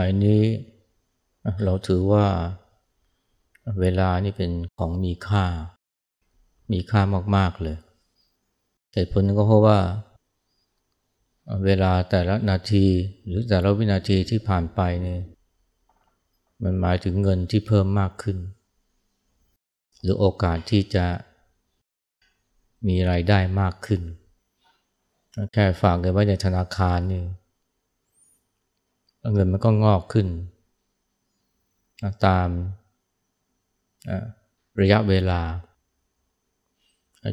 สมัยนี้เราถือว่าเวลานี่เป็นของมีค่า มีค่ามากๆเลยเหตุผลก็เพราะว่า เวลาแต่ละนาทีหรือแต่ละวินาทีที่ผ่านไปเนี่ยมันหมายถึงเงินที่เพิ่มมากขึ้น หรือโอกาสที่จะมีรายได้มากขึ้น แค่ฝากเงินไว้ในธนาคารนี่ เงินมันก็งอกขึ้น ตามระยะเวลา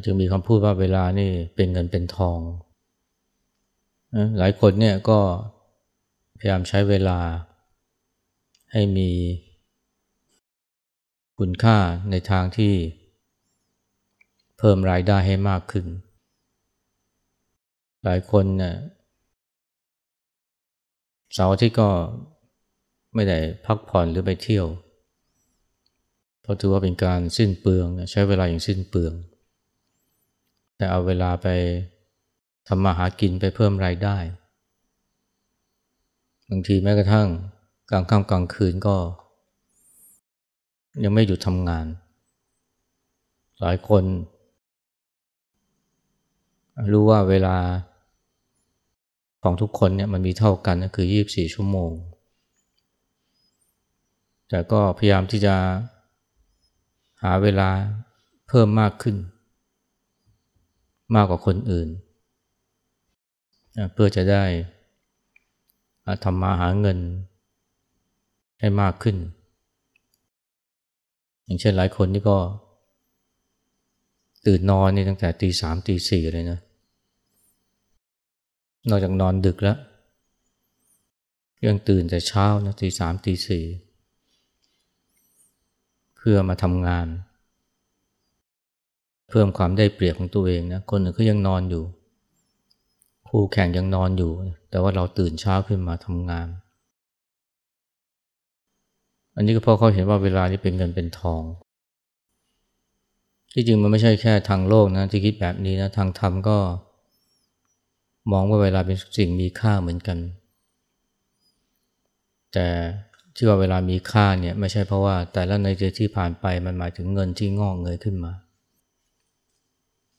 จึงมีคำพูดว่าเวลานี่เป็นเงินเป็นทอง หลายคนเนี่ยก็พยายามใช้เวลาให้มีคุณค่าในทางที่เพิ่มรายได้ให้มากขึ้น หลายคนเนี่ย เสาร์ที่ก็ไม่ได้พักผ่อนหรือไปเที่ยว เพราะถือว่าเป็นการสิ้นเปลืองใช้เวลาอย่างสิ้นเปลือง แต่เอาเวลาไปทำมาหากินไปเพิ่มรายได้ บางทีแม้กระทั่งกลางค่ำกลางคืนก็ ยังไม่หยุดทำงาน หลายคน รู้ว่าเวลา ของทุกคนเนี่ยมันมีเท่ากันก็คือ 24 ชั่วโมง แต่ก็พยายามที่จะหาเวลาเพิ่มมากขึ้น มากกว่าคนอื่น เพื่อจะได้ทำมาหาเงินให้มากขึ้น อย่างเช่นหลายคนนี่ก็ตื่นนอนนี่ตั้งแต่ตีสามตีสี่เลยนะ นอกจากนอนดึกแล้วยังตื่นแต่เช้านะตีสามตีสี่เพื่อมาทำงาน เพิ่มความได้เปรียบของตัวเองนะคนอื่นก็ยังนอนอยู่ คู่แข่งยังนอนอยู่ แต่ว่าเราตื่นเช้าขึ้นมาทำงาน อันนี้ก็เพราะเขาเห็นว่าเวลานี้เป็นเงินเป็นทอง ที่จริงมันไม่ใช่แค่ทางโลกนะที่คิดแบบนี้นะทางธรรมก็ มองว่าเวลาเป็นสิ่งมีค่าเหมือนกัน แต่ที่ว่าเวลามีค่าเนี่ยไม่ใช่เพราะว่าแต่ละในเดือนที่ผ่านไปมันหมายถึงเงินที่งอกเงยขึ้นมา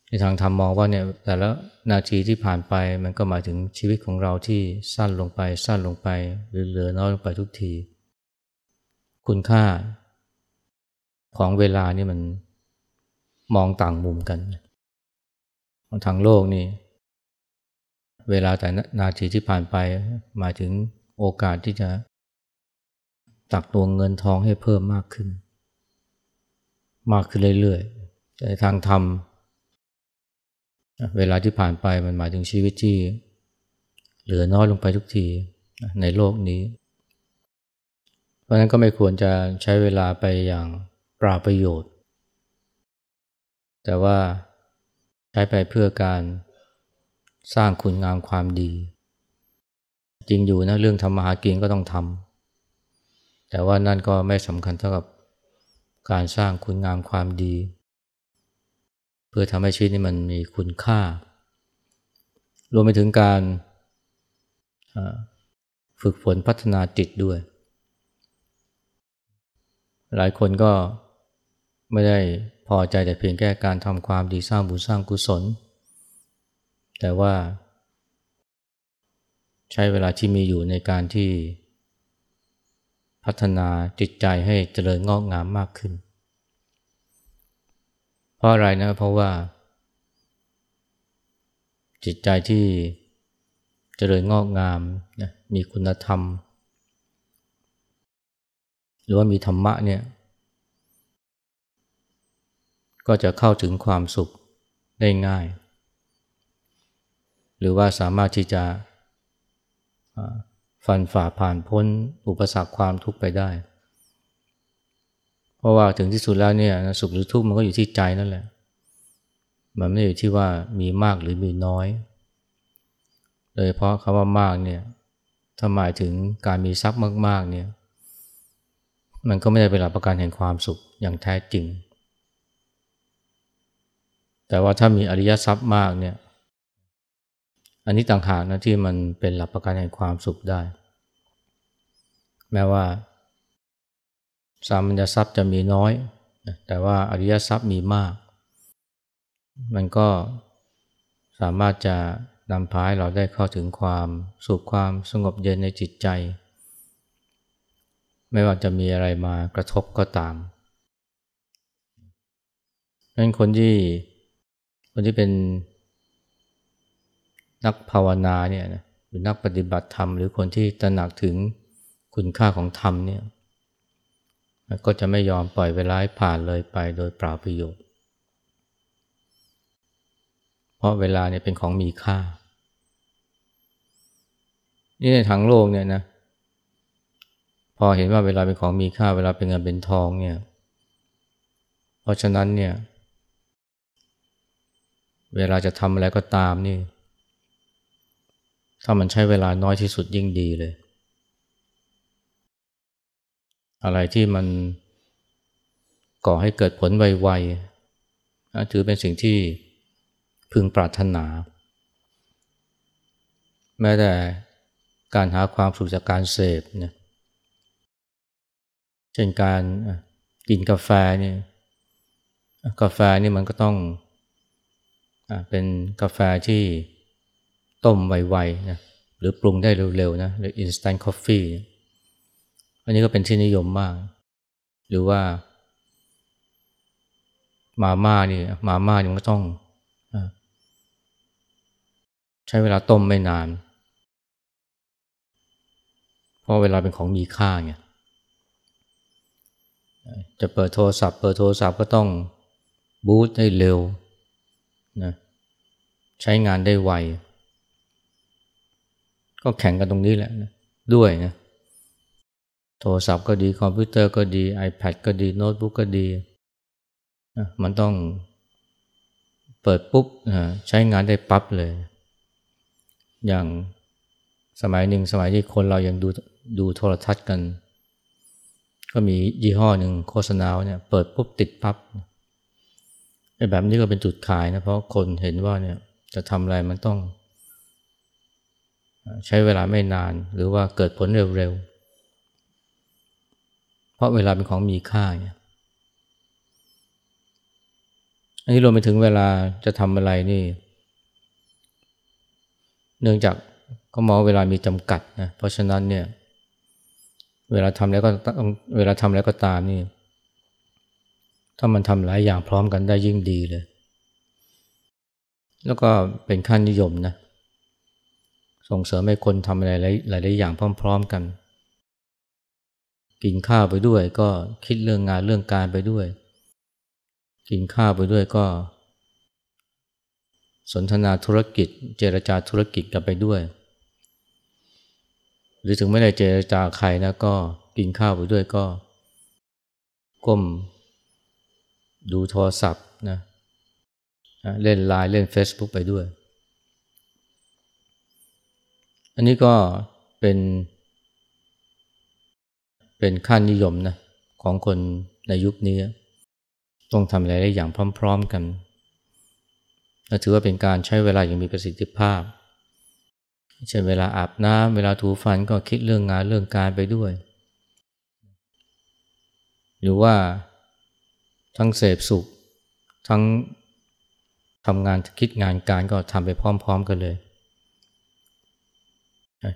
ในทางธรรมมองว่าเนี่ยแต่ละนาทีที่ผ่านไปมันก็หมายถึงชีวิตของเราที่สั้นลงไปสั้นลงไป หรือเหลือน้อยลงไปทุกที คุณค่า ของเวลานี่มันมองต่างมุมกัน ทางโลกนี่ เวลาแต่นาทีที่ผ่านไปหมายถึงโอกาสที่จะตักตัวเงินทองให้เพิ่มมากขึ้น มากขึ้นเรื่อยๆแต่ทางธรรม เวลาที่ผ่านไปมันหมายถึงชีวิตที่ เหลือน้อยลงไปทุกทีในโลกนี้ เพราะนั้นก็ไม่ควรจะใช้เวลาไปอย่างปราประโยชน์ แต่ว่าใช้ไปเพื่อการ สร้างคุณงามความดี จริงอยู่นะเรื่องทำมาหากินก็ต้องทำแต่ว่านั่นก็ไม่สำคัญเท่ากับการสร้างคุณงามความดี เพื่อทำให้ชีวิตนี้มันมีคุณค่า รวมไปถึงการฝึกฝนพัฒนาจิตด้วย หลายคนก็ไม่ได้พอใจแต่เพียงแค่การทำความดีสร้างบุญสร้างกุศล แต่ว่า ใช้เวลาที่มีอยู่ในการที่พัฒนาจิตใจให้เจริญงอกงามมากขึ้น เพราะอะไรนะเพราะว่า จิตใจที่เจริญงอกงามนะมีคุณธรรม หรือว่ามีธรรมะเนี่ยก็จะเข้าถึงความสุขได้ง่าย หรือว่าสามารถที่จะฟันฝ่าผ่านพ้นอุปสรรคความทุกข์ไปได้ เพราะว่าถึงที่สุดแล้วเนี่ยสุขหรือทุกข์มันก็อยู่ที่ใจนั่นแหละ มันไม่อยู่ที่ว่ามีมากหรือมีน้อย โดยเพราะคำว่ามากเนี่ยถ้าหมายถึงการมีทรัพย์มาก ๆเนี่ย มันก็ไม่ได้เป็นหลักประกันแห่งความสุขอย่างแท้จริง แต่ว่าถ้ามีอริยทรัพย์มากเนี่ย อันนี้ต่างหากนะที่มันเป็นหลักประกันแห่งความสุขได้ แม้ว่า สามัญทรัพย์จะมีน้อย แต่ว่าอริยทรัพย์มีมาก มันก็สามารถจะนำพาให้เราได้เข้าถึงความสุขความสงบเย็นในจิตใจ ไม่ว่าจะมีอะไรมากระทบก็ตามนั้นคนที่คนที่เป็น นักภาวนาเนี่ยนะหรือนักปฏิบัติธรรม หรือคนที่ตระหนักถึงคุณค่าของธรรมเนี่ยก็จะไม่ยอมปล่อยเวลาผ่านเลยไปโดยเปล่าประโยชน์ เพราะเวลาเนี่ยเป็นของมีค่า นี่ในทางโลกเนี่ยนะพอเห็นว่าเวลาเป็นของมีค่า เวลาเป็นเงินเป็นทองเนี่ย เพราะฉะนั้นเนี่ย เวลาจะทำอะไรก็ตามนี่ ถ้ามันใช้เวลาน้อยที่สุดยิ่งดีเลย อะไรที่มันก่อให้เกิดผลไวๆถือเป็นสิ่งที่พึงปรารถนา แม้แต่การหาความสุขจากการเสพเนี่ยเช่นการกินกาแฟเนี่ยกาแฟนี่มันก็ต้องเป็นกาแฟที่ ต้มไวๆนะหรือปรุงได้เร็วๆนะหรือ instant coffee อันนี้ก็เป็นที่นิยมมาก หรือว่า มาม่านี่มาม่านี่มันก็ต้อง ใช้เวลาต้มไม่นาน เพราะเวลาเป็นของมีค่าไงจะเปิดโทรศัพท์ เปิดโทรศัพท์ก็ต้องบูตได้เร็วนะใช้งานได้ไว ก็แข่งกันตรงนี้แหละนะด้วยนะโทรศัพท์ก็ดีคอมพิวเตอร์ก็ดี iPad ก็ดีโน้ตบุ๊กก็ดีมันต้องเปิดปุ๊บใช้งานได้ปั๊บเลย อย่างสมัยหนึ่งสมัยที่คนเรายังดูดูโทรทัศน์กัน ก็มียี่ห้อหนึ่งโฆษณาเนี่ยเปิดปุ๊บติดปับ๊บไอ้แบบนี้ก็เป็นจุดขายนะเพราะคนเห็นว่าเนี่ยจะทำอะไรมันต้อง ใช้เวลาไม่นานหรือว่าเกิดผลเร็วๆ เพราะเวลาเป็นของมีค่าเนี่ยอันนี้รวมไปถึงเวลาจะทำอะไรนี่ เนื่องจากก็มองเวลามีจำกัดนะ เพราะฉะนั้นเนี่ย เวลาทำแล้วก็ต้องเวลาทำแล้วก็ตามนี่ ถ้ามันทำหลายอย่างพร้อมกันได้ยิ่งดีเลย แล้วก็เป็นขั้นนิยมนะ ส่งเสริมให้คนทำอะไรหลายๆอย่างพร้อม ๆกัน กินข้าวไปด้วยก็คิดเรื่องงานเรื่องการไปด้วย กินข้าวไปด้วยก็ สนทนาธุรกิจ เจรจาธุรกิจกันไปด้วย หรือถึงไม่ได้เจรจาใครนะก็กินข้าวไปด้วยก็ ก้ม ดูโทรศัพท์นะเล่นไลน์เล่น Facebook ไปด้วย อันนี้ก็เป็นเป็นค่านิยมนะของคนในยุคนี้ ต้องทำอะไรได้อย่างพร้อม ๆ กันและถือว่าเป็นการใช้เวลาอย่างมีประสิทธิภาพ เช่นเวลาอาบน้ำเวลาถูฟันก็คิดเรื่องงานเรื่องการไปด้วย หรือว่าทั้งเสพสุข ทั้งทำงานคิดงานการก็ทำไปพร้อม ๆ กันเลย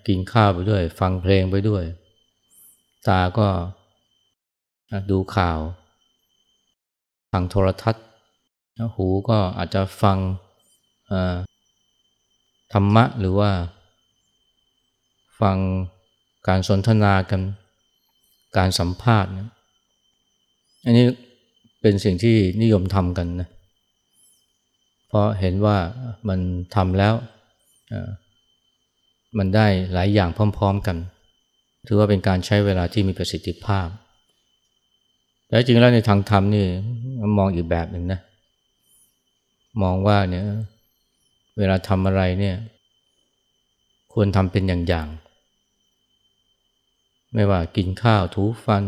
กินข้าวไปด้วย ฟังเพลงไปด้วย ตาก็ดูข่าวฟังโทรทัศน์หูก็อาจจะฟังธรรมะหรือว่า ฟังการสนทนากันการสัมภาษณ์อันนี้เป็นสิ่งที่นิยมทำกันนะเพราะเห็นว่ามันทำแล้ว มันได้หลายอย่างพร้อม ๆ กัน ถือว่าเป็นการใช้เวลาที่มีประสิทธิภาพ แต่จริงแล้วในทางธรรมนี่มองอีกแบบหนึ่งนะ มองว่าเนี่ยเวลาทำอะไรเนี่ย ควรทำเป็นอย่างๆ ไม่ว่ากินข้าวถูฟัน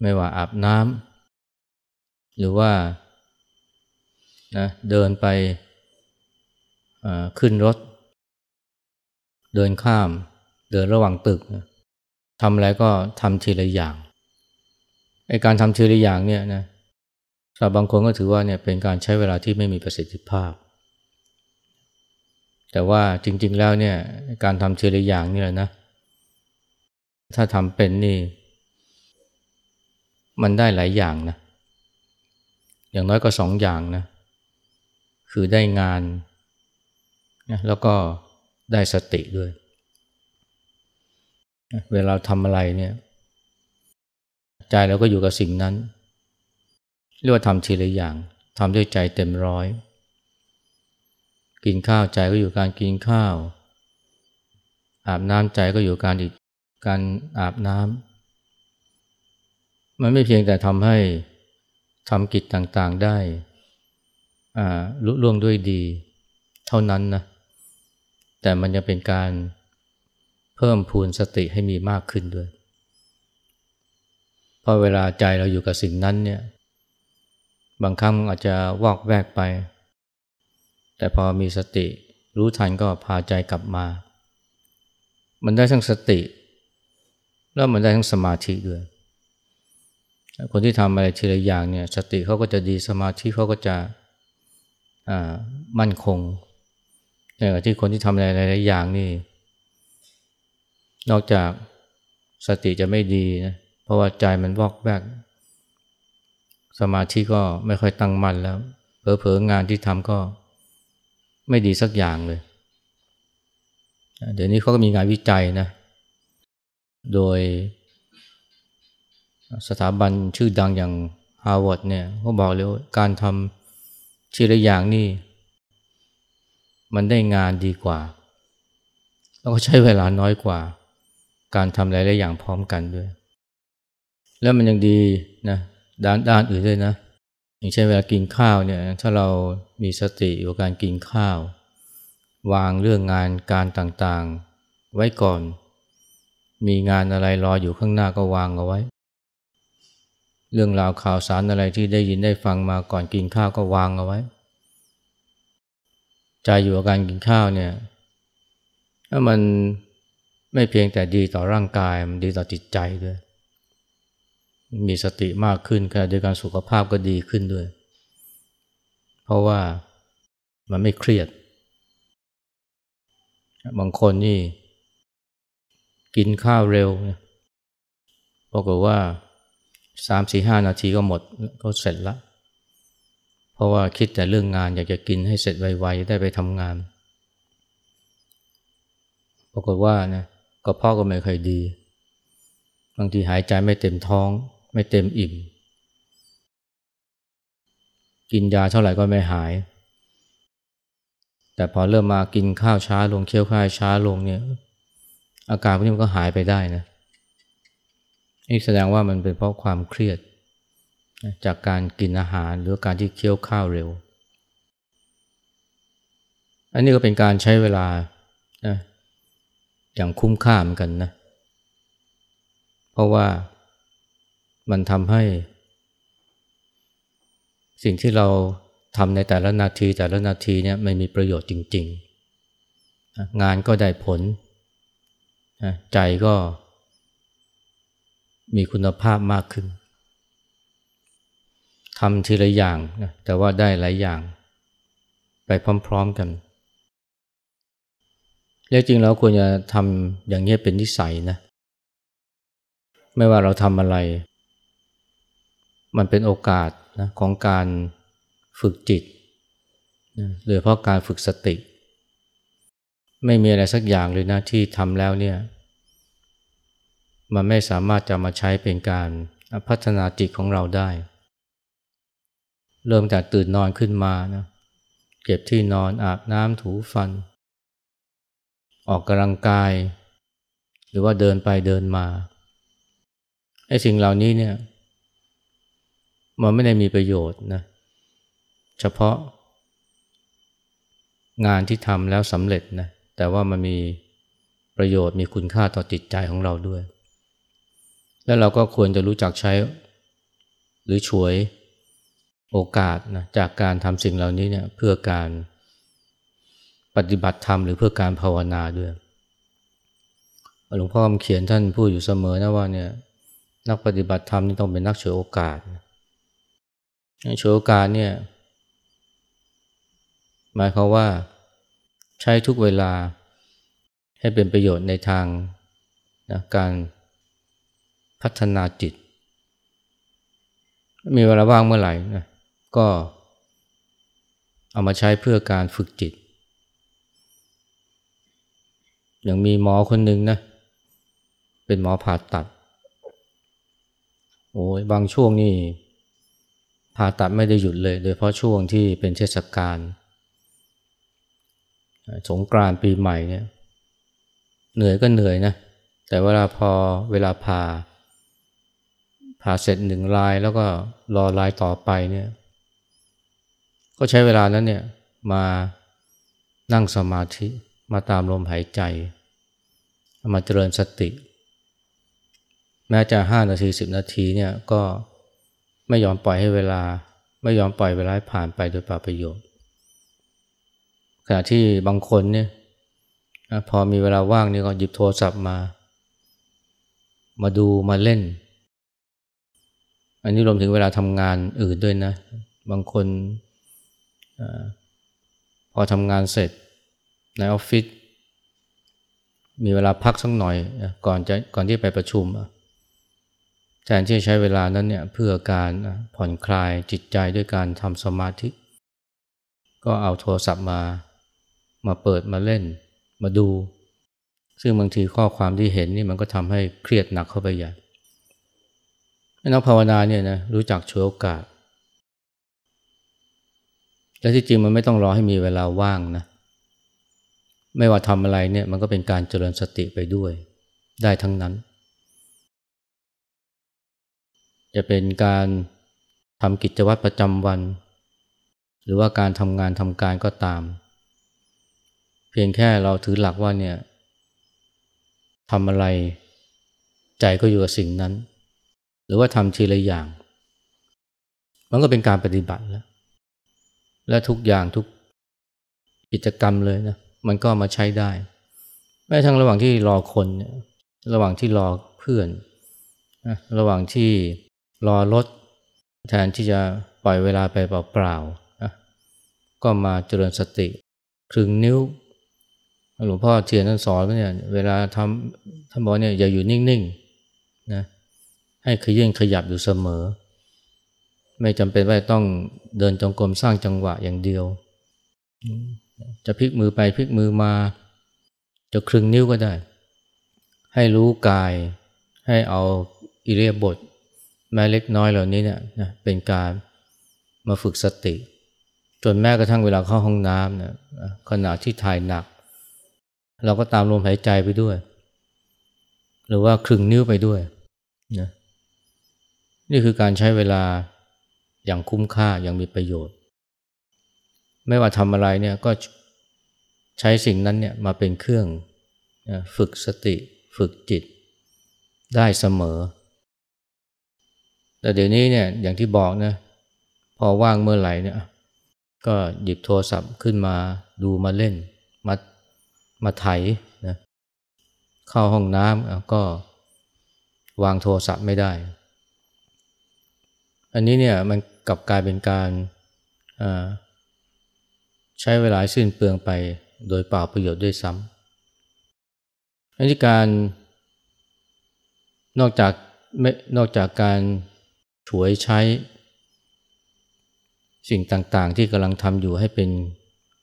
ไม่ว่าอาบน้ำหรือว่านะเดินไปขึ้นรถ เดินข้าม เดินระหว่างตึกทำอะไรก็ทำทีละอย่างไอการทำทีละอย่างเนี่ยนะสำหรับบางคนก็ถือว่าเนี่ยเป็นการใช้เวลาที่ไม่มีประสิทธิภาพ แต่ว่าจริง ๆแล้วเนี่ยการทำทีละอย่างนี่แหละนะ ถ้าทำเป็นนี่ มันได้หลายอย่างนะ อย่างน้อยก็สองอย่างนะ คือได้งานนะแล้วก็ ได้สติด้วย เวลาทำอะไรเนี่ย ใจเราก็อยู่กับสิ่งนั้น เรียกว่าทำทีละอย่างทำด้วยใจเต็มร้อย กินข้าวใจก็อยู่การกินข้าว อาบน้ำใจก็อยู่การอีกการอาบน้ำมันไม่เพียงแต่ทำให้ทำกิจต่างๆได้ลุล่วงด้วยดี เท่านั้นนะ แต่มันยังเป็นการเพิ่มพูนสติให้มีมากขึ้นด้วยพราะเวลาใจเราอยู่กับสิ่งนั้นเนี่ย บางครั้งอาจจะวอกแวกไป แต่พอมีสติรู้ทันก็พาใจกลับมา มันได้ทั้งสติ แล้วมันได้ทั้งสมาธิด้วย คนที่ทำอะไรทีละอย่างเนี่ย สติเขาก็จะดีสมาธิเขาก็จะมั่นคง ที่คนที่ทำอะไรหลายอย่างนี่ นอกจากสติจะไม่ดีนะเพราะว่าใจมันวอกแวกสมาธิก็ไม่ค่อยตั้งมั่นแล้วเผลอๆงานที่ทำก็ไม่ดีสักอย่างเลย เดี๋ยวนี้เขาก็มีงานวิจัยนะ โดยสถาบันชื่อดังอย่างฮาร์วาร์ดเนี่ยเขาบอกเลยว่าการทำทีละอย่างนี่ มันได้งานดีกว่า แล้วก็ใช้เวลาน้อยกว่า การทำหลายๆอย่างพร้อมกันด้วย แล้วมันยังดีนะด้านด้านอื่นด้วยนะ อย่างเช่นเวลากินข้าวเนี่ยถ้าเรามีสติอยู่การกินข้าว วางเรื่องงานการต่างๆ ไว้ก่อน มีงานอะไรรออยู่ข้างหน้าก็วางเอาไว้ เรื่องราวข่าวสารอะไรที่ได้ยินได้ฟังมาก่อนกินข้าวก็วางเอาไว้ ใจอยู่กับการกินข้าวเนี่ยถ้ามันไม่เพียงแต่ดีต่อร่างกายมันดีต่อจิตใจด้วย มีสติมากขึ้นขณะเดียวกันสุขภาพก็ดีขึ้นด้วย เพราะว่ามันไม่เครียด บางคนนี่ กินข้าวเร็วปรากฏว่าสามสี่ห้านาทีก็หมดก็เสร็จละเพ ราะว่าคิดแต่เรื่องงานอยากจะกินให้เสร็จไวๆได้ไปทำงาน ปรากฏว่านะกระเพาะก็ไม่ค่อยดี บางทีหายใจไม่เต็มท้อง ไม่เต็มอิ่ม กินยาเท่าไหร่ก็ไม่หาย แต่พอเริ่มมากินข้าวช้าลงเคี้ยวข้าวช้าลงเนี่ย อาการพวกนี้มันก็หายไปได้นะนี่แสดงว่ามันเป็นเพราะความเครียด จากการกินอาหารหรือการที่เคี้ยวข้าวเร็ว อันนี้ก็เป็นการใช้เวลานะอย่างคุ้มค่าเหมือนกันนะ เพราะว่ามันทำให้ สิ่งที่เราทำในแต่ละนาทีแต่ละนาทีเนี่ยไม่มีประโยชน์จริง ๆ งานก็ได้ผล ใจก็มีคุณภาพมากขึ้นำทีละอย่างนะแต่ว่าได้หลายอย่าง ไปพร้อมๆกัน แล้วจริงแล้วควรจะทำอย่างนี้เป็นนิสัยนะ ไม่ว่าเราทำอะไร มันเป็นโอกาสนะของการฝึกจิตนะโดยเพราะการฝึกสติ ไม่มีอะไรสักอย่างเลยนะที่ทำแล้วเนี่ยมันไม่สามารถจะมาใช้เป็นการพัฒนาจิตของเราได้ เริ่มจากตื่นนอนขึ้นมานะเก็บที่นอนอาบน้ำถูฟัน ออกกำลังกาย หรือว่าเดินไปเดินมาไอ้สิ่งเหล่านี้เนี่ยมันไม่ได้มีประโยชน์นะเฉพาะ งานที่ทำแล้วสำเร็จนะแต่ว่ามันมีประโยชน์มีคุณค่าต่อจิตใจของเราด้วย แล้วเราก็ควรจะรู้จักใช้ หรือช่วย โอกาสนะจากการทำสิ่งเหล่านี้เนี่ยเพื่อการปฏิบัติธรรมหรือเพื่อการภาวนาด้วยหลวงพ่อคำเขียนท่านพูดอยู่เสมอนะว่าเนี่ยนักปฏิบัติธรรมนี่ต้องเป็นนักฉวยโอกาสฉวยโอกาสเนี่ยหมายความว่าใช้ทุกเวลาให้เป็นประโยชน์ในทางนะการพัฒนาจิต มีเวลาว่างเมื่อไหร่นะ ก็เอามาใช้เพื่อการฝึกจิต อย่างมีหมอคนหนึ่งนะ เป็นหมอผ่าตัด โอ้ยบางช่วงนี่ผ่าตัดไม่ได้หยุดเลย โดยเพราะช่วงที่เป็นเทศกาลสงกรานต์ปีใหม่เนี่ย เหนื่อยก็เหนื่อยนะ แต่เวลาพอเวลาผ่าผ่าเสร็จหนึ่งลายแล้วก็รอลายต่อไปเนี่ย ก็ใช้เวลานั้นเนี่ยมานั่งสมาธิมาตามลมหายใจ มาเจริญสติ แม้จะห้านาทีสิบนาทีเนี่ยก็ไม่ยอมปล่อยให้เวลา ไม่ยอมปล่อยเวลาผ่านไปโดยเปล่าประโยชน์ ขณะที่บางคนเนี่ยพอมีเวลาว่างนี่ก็หยิบโทรศัพท์มา มาดูมาเล่น อันนี้รวมถึงเวลาทำงานอื่นด้วยนะ บางคน พอทำงานเสร็จในออฟฟิศมีเวลาพักสักหน่อยก่อนจะก่อนที่ไปประชุมแทนที่จะใช้เวลานั้นเนี่ยเพื่อการผ่อนคลายจิตใจด้วยการทำสมาธิ ก็เอาโทรศัพท์มามาเปิดมาเล่นมาดู ซึ่งบางทีข้อความที่เห็นนี่มันก็ทำให้เครียดหนักเข้าไปใหญ่นักภาวนาเนี่ยนะรู้จักช่วยโอกาส และที่จริงมันไม่ต้องรอให้มีเวลาว่างนะ ไม่ว่าทำอะไรเนี่ยมันก็เป็นการเจริญสติไปด้วย ได้ทั้งนั้น จะเป็นการทำกิจวัตรประจำวัน หรือว่าการทำงานทำการก็ตาม เพียงแค่เราถือหลักว่าเนี่ยทำอะไรใจก็อยู่กับสิ่งนั้น หรือว่าทำทีละอย่าง มันก็เป็นการปฏิบัติแล้ว และทุกอย่างทุกกิจกรรมเลยนะมันก็มาใช้ได้แม้ทั้งระหว่างที่รอคนระหว่างที่รอเพื่อนนะระหว่างที่รอรถแทนที่จะปล่อยเวลาไปเปล่าๆก็มาเจริญสติครึ่งนิ้วหลวงพ่อเทียนท่านสอนว่าเนี่ยเวลาทำท่านบอกเนี่ยอย่าอยู่นิ่งๆนะให้ขยื่นขยับอยู่เสมอ ไม่จำเป็นว่าต้องเดินจงกรมสร้างจังหวะอย่างเดียว จะพลิกมือไปพลิกมือมา จะครึ่งนิ้วก็ได้ ให้รู้กาย ให้เอาอิเลียบท แม้เล็กน้อยเหล่านี้เนี่ยเป็นการมาฝึกสติ จนแม้กระทั่งเวลาเข้าห้องน้ำเนี่ยขณะที่ถ่ายหนัก เราก็ตามลมหายใจไปด้วย หรือว่าครึ่งนิ้วไปด้วยนะนี่คือการใช้เวลา อย่างคุ้มค่าอย่างมีประโยชน์ ไม่ว่าทำอะไรเนี่ยก็ใช้สิ่งนั้นเนี่ยมาเป็นเครื่องฝึกสติฝึกจิตได้เสมอ แต่เดี๋ยวนี้เนี่ยอย่างที่บอกนะพอว่างเมื่อไหร่เนี่ยก็หยิบโทรศัพท์ขึ้นมาดูมาเล่น มามาไถนะเข้าห้องน้ำก็วางโทรศัพท์ไม่ได้ อันนี้เนี่ยมัน กับกลายเป็นการใช้เวลาสิ้นเปลืองไปโดยเปล่าประโยชน์ด้วยซ้ำอันนี้การนอกจากไม่นอกจากการฉวยใช้สิ่งต่างๆ ที่กำลังทำอยู่ให้เป็น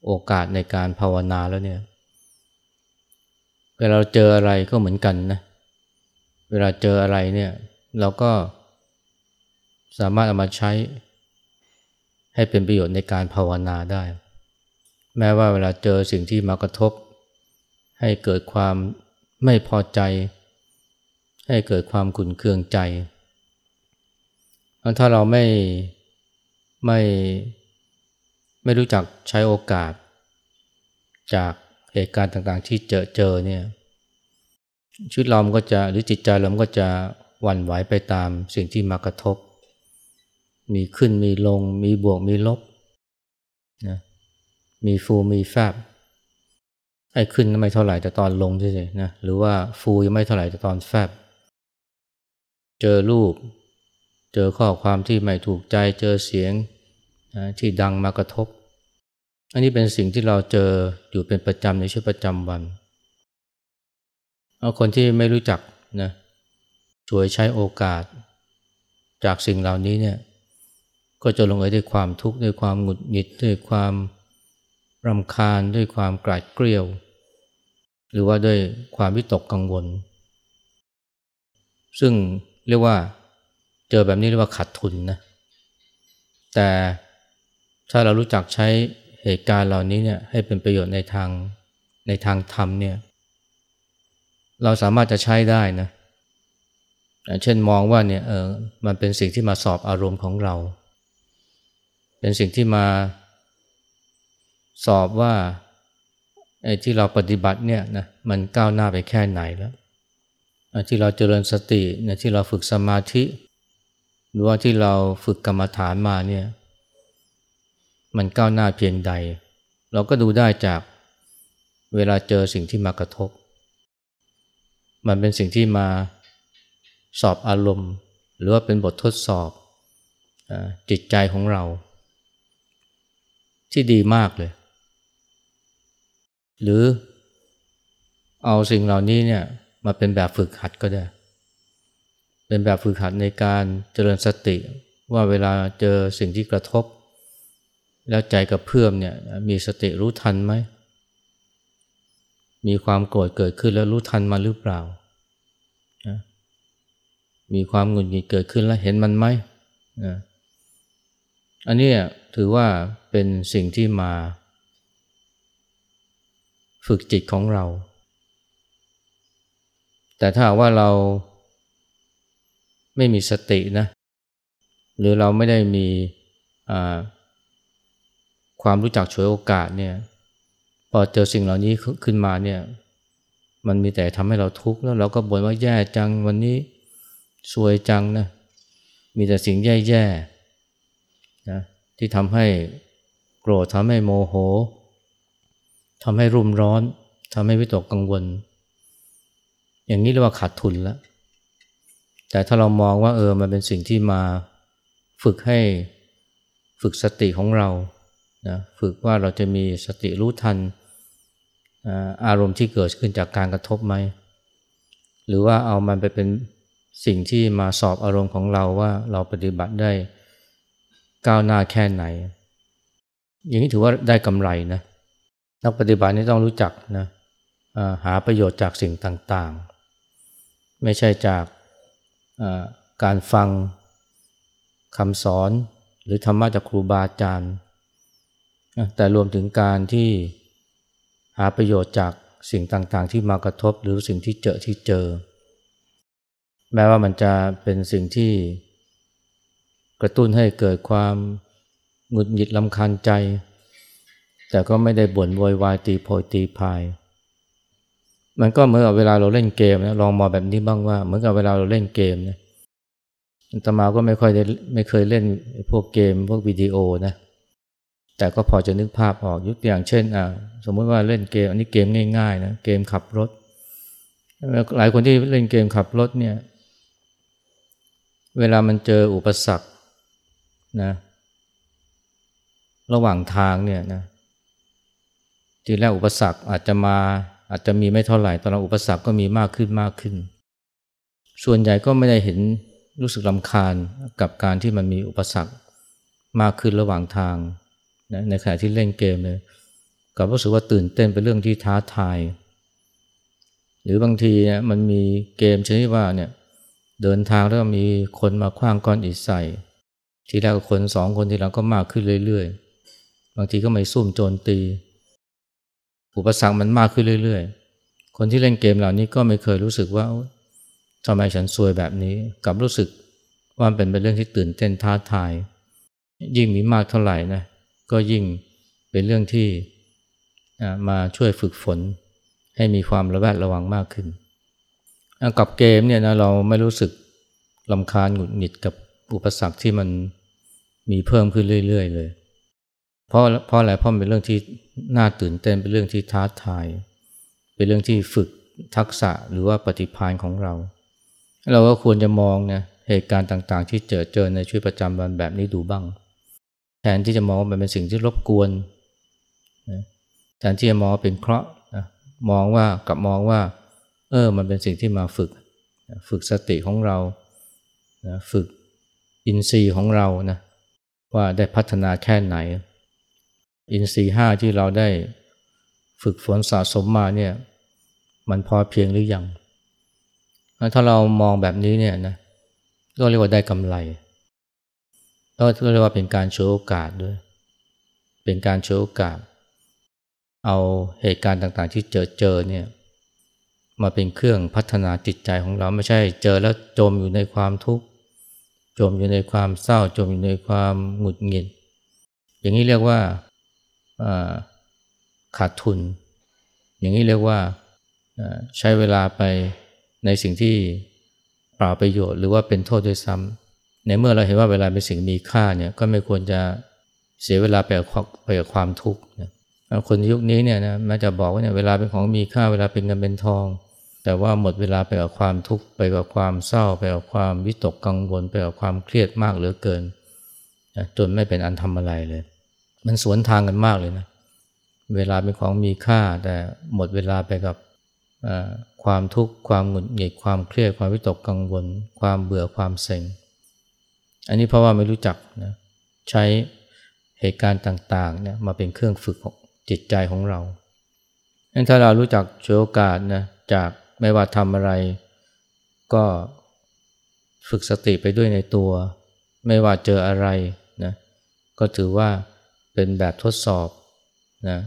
โอกาสในการภาวนาแล้วเนี่ย เวลาเราเจออะไรก็เหมือนกันนะ เวลาเจออะไรเนี่ย เราก็สามารถเอามาใช้ ให้เป็นประโยชน์ในการภาวนาได้ แม้ว่าเวลาเจอสิ่งที่มากระทบ ให้เกิดความไม่พอใจ ให้เกิดความขุ่นเคืองใจ ถ้าเราไม่ไม่ไม่รู้จักใช้โอกาส จากเหตุการณ์ต่างๆที่เจอเจอเนี่ยชีวิตเราก็จะหรือจิตใจเราก็จะหวั่นไหวไปตามสิ่งที่มากระทบ มีขึ้นมีลง มีบวกมีลบนะมีฟูมีแฟบไอ้ขึ้นไม่เท่าไหร่แต่ตอนลงใช่ๆนะหรือว่าฟูยังไม่เท่าไหร่แต่ตอนแฟบเจอรูป เจอข้อความที่ไม่ถูกใจเจอเสียงนะที่ดังมากระทบ อันนี้เป็นสิ่งที่เราเจออยู่เป็นประจำในชีวิตประจำวันเอาคนที่ไม่รู้จักนะช่วยใช้โอกาส จากสิ่งเหล่านี้เนี่ย ก็จะลงเอยด้วยความทุกข์ด้วยความหงุดหงิดด้วยความรำคาญด้วยความกลาดเกลียว หรือว่าด้วยความวิตกกังวล ซึ่งเรียกว่าเจอแบบนี้เรียกว่าขาดทุนนะแต่ถ้าเรารู้จักใช้เหตุการณ์เหล่านี้เนี่ยให้เป็นประโยชน์ในทางในทางธรรมเนี่ยเราสามารถจะใช้ได้นะเช่นมองว่าเนี่ยเออมันเป็นสิ่งที่มาสอบอารมณ์ของเรา เป็นสิ่งที่มาสอบว่าไอ้ที่เราปฏิบัติเนี่ยนะมันก้าวหน้าไปแค่ไหนแล้วที่เราเจริญสติเนี่ยที่เราฝึกสมาธิ หรือว่าที่เราฝึกกรรมฐานมาเนี่ยมันก้าวหน้าเพียงใด เราก็ดูได้จากเวลาเจอสิ่งที่มากระทบ มันเป็นสิ่งที่มาสอบอารมณ์ หรือว่าเป็นบททดสอบจิตใจของเรา ที่ดีมากเลย หรือเอาสิ่งเหล่านี้เนี่ยมาเป็นแบบฝึกหัดก็ได้ เป็นแบบฝึกหัดในการเจริญสติ ว่าเวลาเจอสิ่งที่กระทบ แล้วใจกับเพื่อมเนี่ยมีสติรู้ทันไหม มีความโกรธเกิดขึ้นแล้วรู้ทันมาหรือเปล่า มีความหงุดหงิดเกิดขึ้นแล้วเห็นมันไหม อันนี้ถือว่า เป็นสิ่งที่มา ฝึกจิตของเรา แต่ถ้าว่าเราไม่มีสตินะ หรือเราไม่ได้มีความรู้จักช่วยโอกาสเนี่ย พอเจอสิ่งเหล่านี้ขึ้นมาเนี่ย มันมีแต่ทำให้เราทุกข์แล้วเราก็บ่นว่าแย่จังวันนี้สวยจังนะ มีแต่สิ่งแย่ๆนะที่ทำให้ โกรธทำให้โมโหทำให้รุ่มร้อนทำให้วิตกกังวล อย่างนี้เรียกว่าขาดทุนแล้ว แต่ถ้าเรามองว่าเออมันเป็นสิ่งที่มาฝึกให้ฝึกสติของเรานะฝึกว่าเราจะมีสติรู้ทันอารมณ์ที่เกิดขึ้นจากการกระทบไหม หรือว่าเอามันไปเป็นสิ่งที่มาสอบอารมณ์ของเราว่าเราปฏิบัติได้ก้าวหน้าแค่ไหน อย่างนี้ถือว่าได้กำไรนะนักปฏิบัตินี่ต้องรู้จักนะหาประโยชน์จากสิ่งต่างๆ ไม่ใช่จากการฟังคำสอนหรือธรรมะจากครูบาอาจารย์แต่รวมถึงการที่หาประโยชน์จากสิ่งต่างๆ ที่มากระทบหรือสิ่งที่เจอที่เจอ แม้ว่ามันจะเป็นสิ่งที่กระตุ้นให้เกิดความ หงุดหงิดลำคาญใจ แต่ก็ไม่ได้บ่นโวยวายตีโพยตีพาย มันก็เหมือนกับเวลาเราเล่นเกมนะลองมองแบบนี้บ้างว่า เหมือนกับเวลาเราเล่นเกมนะตมาก็ไม่ค่อยได้ไม่เคยเล่นพวกเกมพวกวิดีโอนะแต่ก็พอจะนึกภาพออกยุตัวอย่างเช่นอ่าสมมติว่าเล่นเกม อันนี้เกมง่ายๆนะเกมขับรถ หลายคนที่เล่นเกมขับรถเนี่ยเวลามันเจออุปสรรคนะ ระหว่างทางเนี่ยนะทีแรกอุปสรรคอาจจะมาอาจจะมีไม่เท่าไหร่ตอนหลังอุปสรรคก็มีมากขึ้นมากขึ้น ส่วนใหญ่ก็ไม่ได้เห็นรู้สึกลำคาญกับการที่มันมีอุปสรรคมากขึ้นระหว่างทางนะในขณะที่เล่นเกมเลยกับรู้สึกว่าตื่นเต้นเป็นเรื่องที่ท้าทาย หรือบางทีเนี่ยมันมีเกมชนิดว่าเนี่ยเดินทางแล้วมีคนมาคว้างก้อนอิฐใส่ ทีแรกคนสองคนทีหลังก็มากขึ้นเรื่อยๆ บางทีก็ไม่ซุ่มโจรตี อุปสรรคมันมากขึ้นเรื่อย ๆ คนที่เล่นเกมเหล่านี้ก็ไม่เคยรู้สึกว่าทำไมฉันซวยแบบนี้กับรู้สึกว่าเป็นเป็นเรื่องที่ตื่นเต้นท้าทาย ยิ่งมีมากเท่าไหร่นะก็ยิ่งเป็นเรื่องที่มาช่วยฝึกฝน ให้มีความระแวดระวังมากขึ้น กับเกมเนี่ยนะเราไม่รู้สึกลำคาญหงุดหงิดกับอุปสรรคที่มันมีเพิ่มขึ้นเรื่อย ๆ เลย เพราะเพราะอะไรเพราะเป็นเรื่องที่น่าตื่นเต้นเป็นเรื่องที่ท้าทาย เป็นเรื่องที่ฝึกทักษะหรือว่าปฏิภาณของเรา เราก็ควรจะมองนะเหตุการณ์ต่างๆ ที่เจอเจอในชีวิตประจำวันแบบนี้ดูบ้าง แทนที่จะมองว่ามันเป็นสิ่งที่รบกวนนะแทนที่จะมองเป็นเคราะห์นะมองว่ากลับมองว่า เออมันเป็นสิ่งที่มาฝึก ฝึกสติของเรานะฝึกอินทรีย์ของเรานะว่าได้พัฒนาแค่ไหน อินทรีย์ห้าที่เราได้ฝึกฝนสะสมมาเนี่ยมันพอเพียงหรือยังถ้าเรามองแบบนี้เนี่ยนะก็เรียกว่าได้กำไรก็เรียกว่าเป็นการโชว์โอกาสด้วย เป็นการโชว์โอกาส เอาเหตุการณ์ต่างๆ ที่เจอเจอเนี่ยมาเป็นเครื่องพัฒนาจิตใจของเราไม่ใช่เจอแล้วจมอยู่ในความทุกข์จมอยู่ในความเศร้าจมอยู่ในความหงุดหงิด อย่างนี้เรียกว่า ขาดทุน อย่างนี้เรียกว่าใช้เวลาไปในสิ่งที่เปล่าประโยชน์ หรือว่าเป็นโทษด้วยซ้ำในเมื่อเราเห็นว่าเวลาเป็นสิ่งมีค่าเนี่ยก็ไม่ควรจะเสียเวลาไปกับความทุกข์คนยุคนี้เนี่ยนะแม้จะบอกว่าเนี่ยเวลาเป็นของมีค่าเวลาเป็นเงินเป็นทอง แต่ว่าหมดเวลาไปกับความทุกข์ไปกับความเศร้า ไปกับความวิตกกังวล ไปกับความเครียดมากเหลือเกินจนไม่เป็นอันทำอะไรเลย มันสวนทางกันมากเลยนะ เวลาเป็นของมีค่า แต่หมดเวลาไปกับความทุกข์ความหงุดหงิดความเครียดความวิตกกังวล ความเบื่อความเซ็ง อันนี้เพราะว่าไม่รู้จักนะใช้เหตุการณ์ต่างๆเนี่ยมาเป็นเครื่องฝึกจิตใจของเรางั้นถ้าเรารู้จักโชว์โอกาสนะจากไม่ว่าทำอะไรก็ฝึกสติไปด้วยในตัว ไม่ว่าเจออะไรนะก็ถือว่า เป็นแบบทดสอบนะ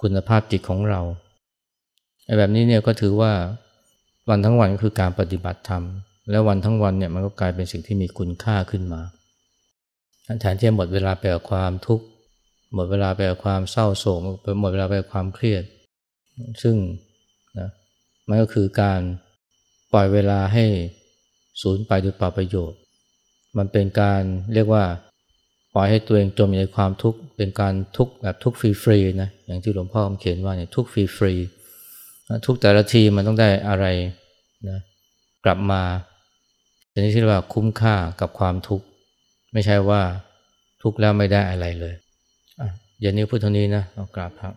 คุณภาพจิตของเราแบบนี้เนี่ยก็ถือว่าวันทั้งวันก็คือการปฏิบัติธรรม และวันทั้งวันเนี่ยมันก็กลายเป็นสิ่งที่มีคุณค่าขึ้นมาแทนที่จะหมดเวลาไปกับความทุกข์หมดเวลาไปกับความเศร้าโศกหมดเวลาไปกับความเครียด ซึ่งนะมันก็คือการปล่อยเวลาให้สูญไปโดยเปล่าประโยชน์ มันเป็นการเรียกว่า ปล่อยให้ตัวเองจมอยู่ในความทุกข์เป็นการทุกข์แบบทุกข์ฟรีๆนะอย่างที่หลวงพ่อเขียนว่าเนี่ยทุกข์ฟรีๆทุกแต่ละทีมันต้องได้อะไรนะกลับมาชนิดที่ว่าคุ้มค่ากับความทุกข์ไม่ใช่ว่าทุกข์แล้วไม่ได้อะไรเลยอย่างนี้พูดเท่านี้นะเรากราบครับ